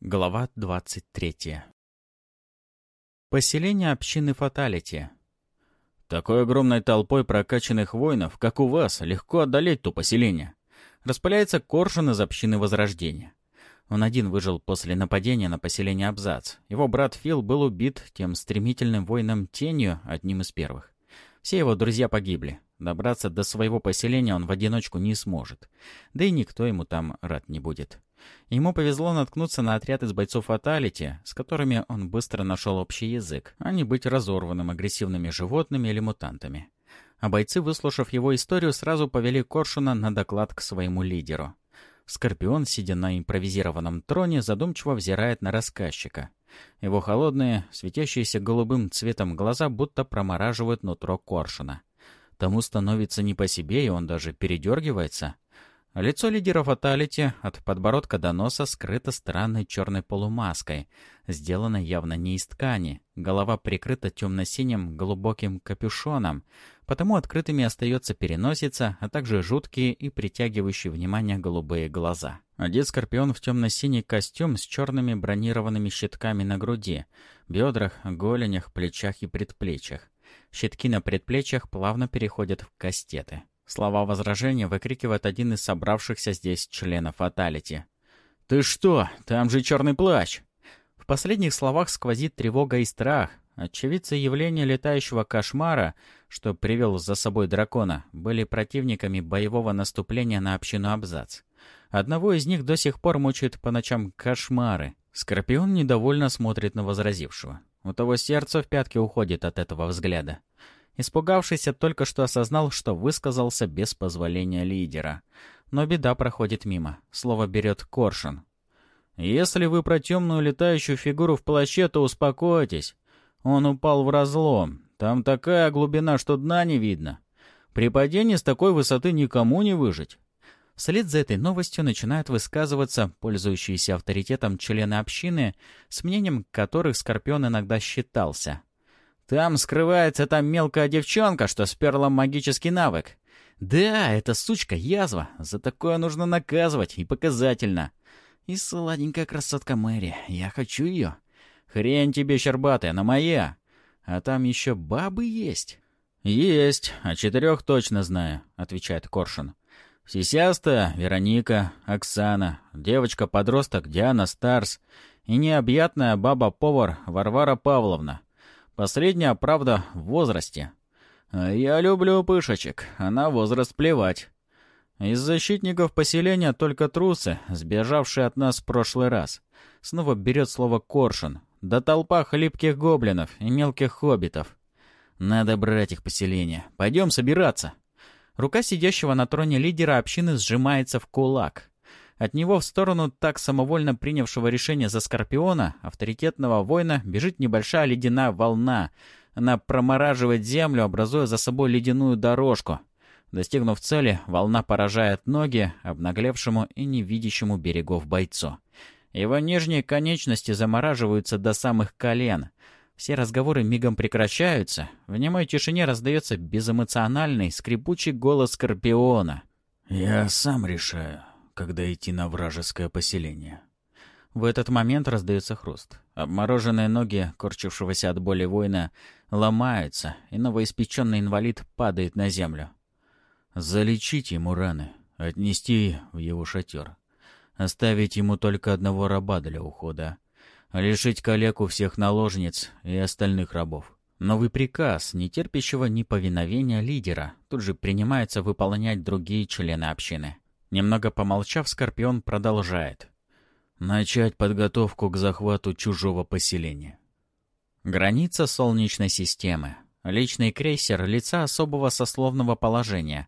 Глава 23. Поселение общины Фаталити. Такой огромной толпой прокачанных воинов, как у вас, легко одолеть то поселение. Распыляется Коршун из общины Возрождения. Он один выжил после нападения на поселение Абзац. Его брат Фил был убит тем стремительным воином Тенью, одним из первых. Все его друзья погибли. Добраться до своего поселения он в одиночку не сможет. Да и никто ему там рад не будет. Ему повезло наткнуться на отряд из бойцов Фаталити, с которыми он быстро нашел общий язык, а не быть разорванным агрессивными животными или мутантами. А бойцы, выслушав его историю, сразу повели Коршуна на доклад к своему лидеру. Скорпион, сидя на импровизированном троне, задумчиво взирает на рассказчика. Его холодные, светящиеся голубым цветом глаза будто промораживают нутро Коршуна. Тому становится не по себе, и он даже передергивается — Лицо лидера фаталити от подбородка до носа скрыто странной черной полумаской, сделанной явно не из ткани. Голова прикрыта темно-синим глубоким капюшоном, потому открытыми остается переносица, а также жуткие и притягивающие внимание голубые глаза. Одет Скорпион в темно-синий костюм с черными бронированными щитками на груди, бедрах, голенях, плечах и предплечьях. Щитки на предплечьях плавно переходят в кастеты. Слова возражения выкрикивает один из собравшихся здесь членов Фаталити. «Ты что? Там же черный плащ!» В последних словах сквозит тревога и страх. Очевидцы явления летающего кошмара, что привел за собой дракона, были противниками боевого наступления на общину Абзац. Одного из них до сих пор мучают по ночам кошмары. Скорпион недовольно смотрит на возразившего. У того сердце в пятки уходит от этого взгляда. Испугавшийся только что осознал, что высказался без позволения лидера. Но беда проходит мимо. Слово берет Коршун. «Если вы про темную летающую фигуру в плаще, то успокойтесь. Он упал в разлом. Там такая глубина, что дна не видно. При падении с такой высоты никому не выжить». Вслед за этой новостью начинают высказываться пользующиеся авторитетом члены общины, с мнением которых Скорпион иногда считался – там скрывается та мелкая девчонка, что сперла магический навык. Да, эта сучка язва. За такое нужно наказывать, и показательно. И сладенькая красотка Мэри. Я хочу ее. Хрень тебе, щербатая, она моя. А там еще бабы есть. «Есть, а четырех точно знаю», — отвечает Коршун. «Сисяста, Вероника, Оксана, девочка-подросток Диана Старс и необъятная баба-повар Варвара Павловна. Последняя, правда, в возрасте. Я люблю пышечек, а на возраст плевать. Из защитников поселения только трусы, сбежавшие от нас в прошлый раз. Снова берет слово «коршун». Да толпа хлипких гоблинов и мелких хоббитов. Надо брать их поселение. Пойдем собираться. Рука сидящего на троне лидера общины сжимается в кулак. От него в сторону так самовольно принявшего решение за Скорпиона, авторитетного воина, бежит небольшая ледяная волна. Она промораживает землю, образуя за собой ледяную дорожку. Достигнув цели, волна поражает ноги обнаглевшему и невидящему берегов бойцу. Его нижние конечности замораживаются до самых колен. Все разговоры мигом прекращаются. В немой тишине раздается безэмоциональный, скрипучий голос Скорпиона. «Я сам решаю, когда идти на вражеское поселение. В этот момент раздается хруст. Обмороженные ноги, корчившегося от боли воина, ломаются, и новоиспеченный инвалид падает на землю. Залечить ему раны, отнести в его шатер. Оставить ему только одного раба для ухода. Лишить калеку всех наложниц и остальных рабов. Новый приказ, не терпящего неповиновения лидера, тут же принимается выполнять другие члены общины. Немного помолчав, Скорпион продолжает. Начать подготовку к захвату чужого поселения. Граница Солнечной системы. Личный крейсер лица особого сословного положения.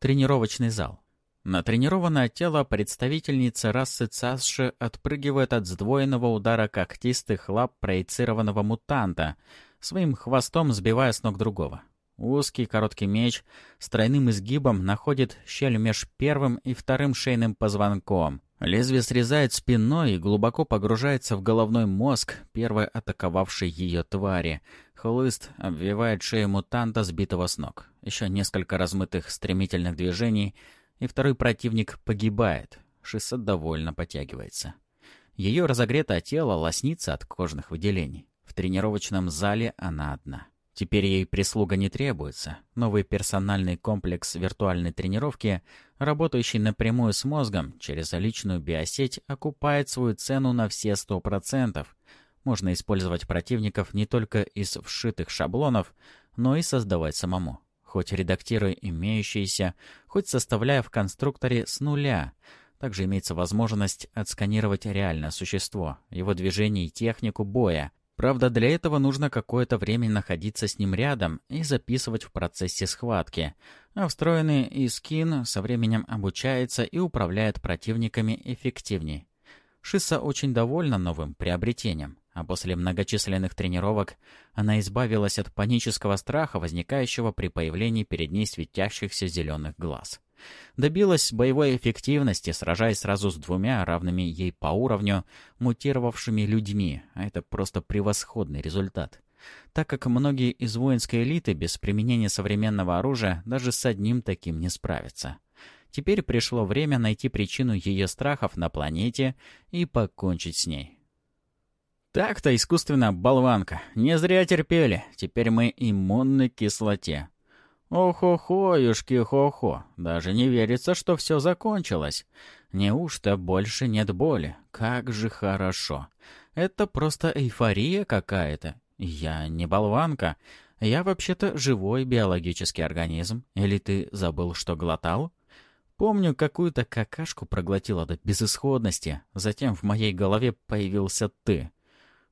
Тренировочный зал. Натренированное тело представительницы расы Цасши отпрыгивает от сдвоенного удара когтистых лап проецированного мутанта, своим хвостом сбивая с ног другого. Узкий короткий меч с тройным изгибом находит щель меж первым и вторым шейным позвонком. Лезвие срезает спиной и глубоко погружается в головной мозг первой атаковавшей ее твари. Хлыст обвивает шею мутанта, сбитого с ног. Еще несколько размытых стремительных движений, и второй противник погибает. Шисса довольно потягивается. Ее разогретое тело лоснится от кожных выделений. В тренировочном зале она одна. Теперь ей прислуга не требуется. Новый персональный комплекс виртуальной тренировки, работающий напрямую с мозгом через личную биосеть, окупает свою цену на все 100%. Можно использовать противников не только из вшитых шаблонов, но и создавать самому. Хоть редактируя имеющиеся, хоть составляя в конструкторе с нуля. Также имеется возможность отсканировать реальное существо, его движение и технику боя, Правда, для этого нужно какое-то время находиться с ним рядом и записывать в процессе схватки. А встроенный искин со временем обучается и управляет противниками эффективней. Шисса очень довольна новым приобретением, а после многочисленных тренировок она избавилась от панического страха, возникающего при появлении перед ней светящихся зеленых глаз. Добилась боевой эффективности, сражаясь сразу с двумя равными ей по уровню мутировавшими людьми, а это просто превосходный результат. Так как многие из воинской элиты без применения современного оружия даже с одним таким не справятся. Теперь пришло время найти причину ее страхов на планете и покончить с ней. Так-то искусственно болванка. Не зря терпели. Теперь мы иммунны к кислоте. Охо-хоюшки-хо-хо, даже не верится, что все закончилось. Неужто больше нет боли? Как же хорошо. Это просто эйфория какая-то. Я не болванка. Я вообще-то живой биологический организм. Или ты забыл, что глотал? Помню, какую-то какашку проглотила до безысходности. Затем в моей голове появился ты.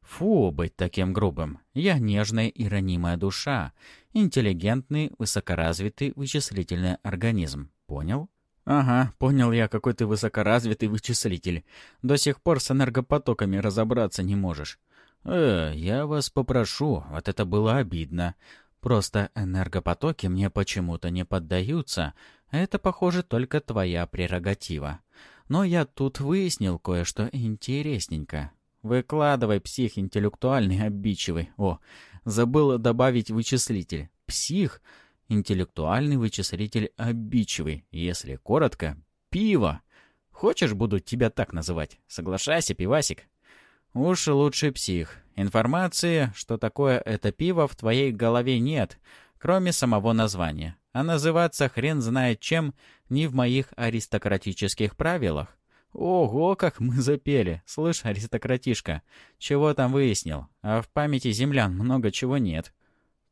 Фу, быть таким грубым. Я нежная и ранимая душа. Интеллигентный, высокоразвитый, вычислительный организм. Понял? Ага, понял я, какой ты высокоразвитый вычислитель. До сих пор с энергопотоками разобраться не можешь. Э, я вас попрошу, вот это было обидно. Просто энергопотоки мне почему-то не поддаются. Это, похоже, только твоя прерогатива. Но я тут выяснил кое-что интересненько. Выкладывай, псих интеллектуальный, обидчивый. О, забыл добавить вычислитель. Псих, интеллектуальный вычислитель обидчивый. Если коротко, пиво. Хочешь, буду тебя так называть? Соглашайся, пивасик. Уж лучше псих. Информации, что такое это пиво, в твоей голове нет, кроме самого названия. А называться хрен знает чем не в моих аристократических правилах. Ого, как мы запели! Слышь, аристократишка, чего там выяснил? А в памяти землян много чего нет.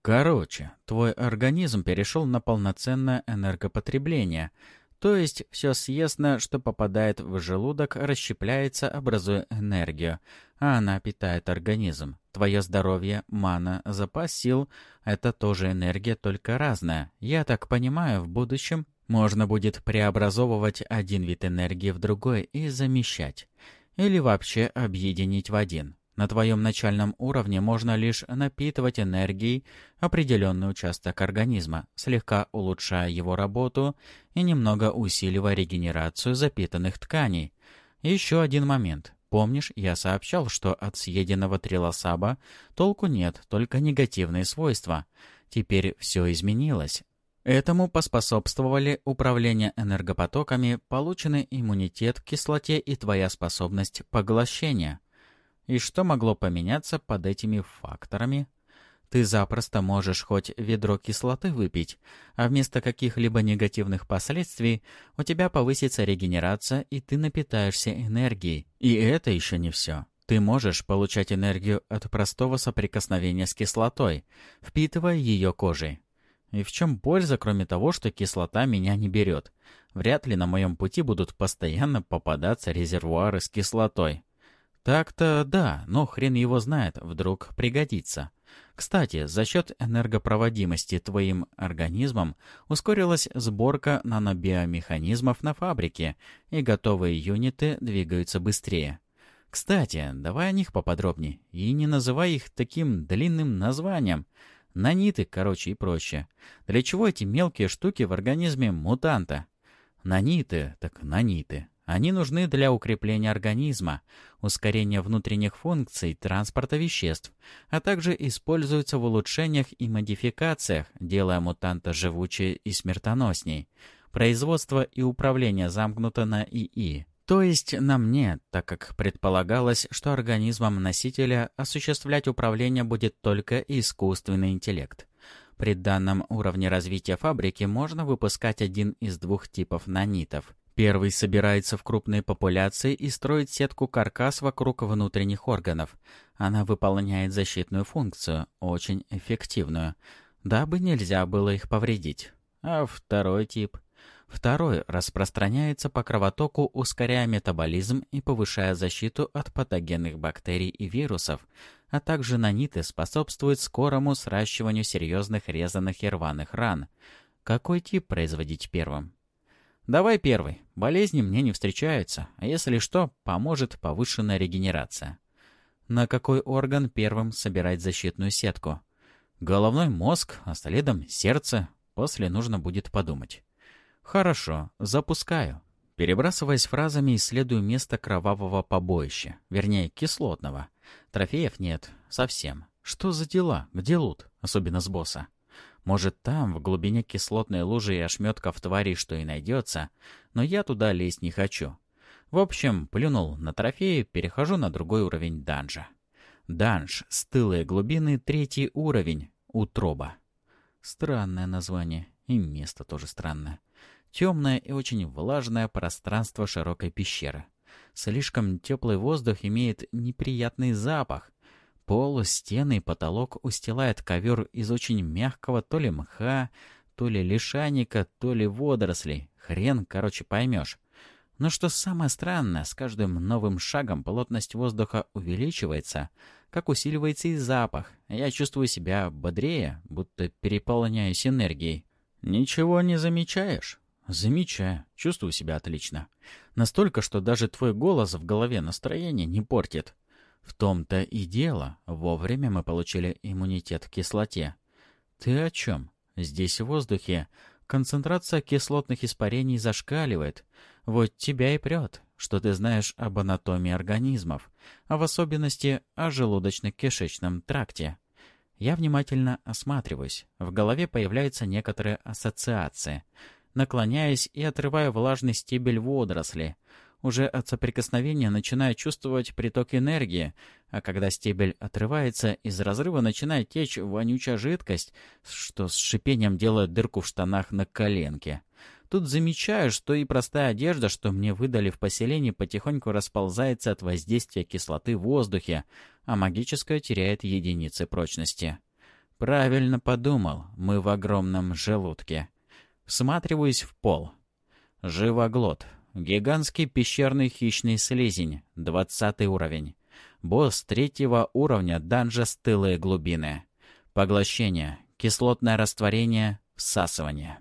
Короче, твой организм перешел на полноценное энергопотребление. То есть все съестно, что попадает в желудок, расщепляется, образуя энергию, а она питает организм. Твое здоровье, мана, запас сил — это тоже энергия, только разная. Я так понимаю, в будущем можно будет преобразовывать один вид энергии в другой и замещать. Или вообще объединить в один. На твоем начальном уровне можно лишь напитывать энергией определенный участок организма, слегка улучшая его работу и немного усиливая регенерацию запитанных тканей. Еще один момент. Помнишь, я сообщал, что от съеденного трилосаба толку нет, только негативные свойства. Теперь все изменилось. Этому поспособствовали управление энергопотоками, полученный иммунитет к кислоте и твоя способность поглощения. И что могло поменяться под этими факторами? Ты запросто можешь хоть ведро кислоты выпить, а вместо каких-либо негативных последствий у тебя повысится регенерация, и ты напитаешься энергией. И это еще не все. Ты можешь получать энергию от простого соприкосновения с кислотой, впитывая ее кожей. И в чем польза, кроме того, что кислота меня не берет? Вряд ли на моем пути будут постоянно попадаться резервуары с кислотой. Так-то да, но хрен его знает, вдруг пригодится. Кстати, за счет энергопроводимости твоим организмом ускорилась сборка нанобиомеханизмов на фабрике, и готовые юниты двигаются быстрее. Кстати, давай о них поподробнее, и не называй их таким длинным названием — Наниты, короче, и проще. Для чего эти мелкие штуки в организме мутанта? Наниты, так наниты. Они нужны для укрепления организма, ускорения внутренних функций транспорта веществ, а также используются в улучшениях и модификациях, делая мутанта живучее и смертоносней. Производство и управление замкнуто на ИИ. То есть на мне, так как предполагалось, что организмом носителя осуществлять управление будет только искусственный интеллект. При данном уровне развития фабрики можно выпускать один из двух типов нанитов. Первый собирается в крупные популяции и строит сетку каркас вокруг внутренних органов. Она выполняет защитную функцию, очень эффективную, дабы нельзя было их повредить. А второй тип Второй распространяется по кровотоку, ускоряя метаболизм и повышая защиту от патогенных бактерий и вирусов, а также наниты способствуют скорому сращиванию серьезных резаных и рваных ран. Какой тип производить первым? Давай первый. Болезни мне не встречаются, а если что, поможет повышенная регенерация. На какой орган первым собирать защитную сетку? Головной мозг, а следом сердце. После нужно будет подумать. «Хорошо, запускаю». Перебрасываясь фразами, исследую место кровавого побоища, вернее, кислотного. Трофеев нет, совсем. Что за дела? Где лут? Особенно с босса. Может, там, в глубине кислотной лужи и ошметков тварей, что и найдется, но я туда лезть не хочу. В общем, плюнул на трофеи, перехожу на другой уровень данжа. Данж, стылые глубины, третий уровень, утроба. Странное название, и место тоже странное. Темное и очень влажное пространство широкой пещеры. Слишком теплый воздух имеет неприятный запах. Пол, стены и потолок устилает ковер из очень мягкого то ли мха, то ли лишайника, то ли водорослей. Хрен, короче, поймешь. Но что самое странное, с каждым новым шагом плотность воздуха увеличивается, как усиливается и запах. Я чувствую себя бодрее, будто переполняюсь энергией. «Ничего не замечаешь?» «Замечаю. Чувствую себя отлично. Настолько, что даже твой голос в голове настроение не портит. В том-то и дело. Вовремя мы получили иммунитет к кислоте. Ты о чем? Здесь в воздухе концентрация кислотных испарений зашкаливает. Вот тебя и прет, что ты знаешь об анатомии организмов, а в особенности о желудочно-кишечном тракте. Я внимательно осматриваюсь. В голове появляются некоторые ассоциации — наклоняясь и отрывая влажный стебель водоросли. Уже от соприкосновения начинаю чувствовать приток энергии, а когда стебель отрывается, из разрыва начинает течь вонючая жидкость, что с шипением делает дырку в штанах на коленке. Тут замечаю, что и простая одежда, что мне выдали в поселении, потихоньку расползается от воздействия кислоты в воздухе, а магическая теряет единицы прочности. Правильно подумал, мы в огромном желудке. Всматриваюсь в пол. Живоглот. Гигантский пещерный хищный слизень. Двадцатый уровень. Босс третьего уровня данжа стылые глубины. Поглощение. Кислотное растворение. Всасывание.